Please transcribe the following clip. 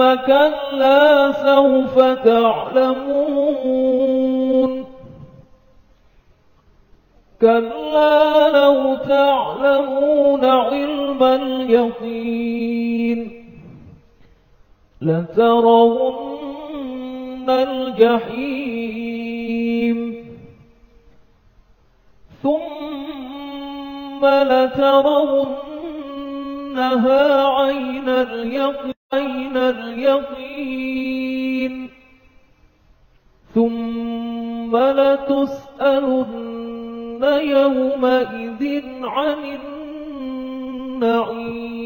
كلا سوف تعلمون. كلا لو تعلمون علم اليقين. لترون الجحيم. ثم لترونها عين اليقين. عين اليقين. ثم لتسألن يومئذ عن النعيم.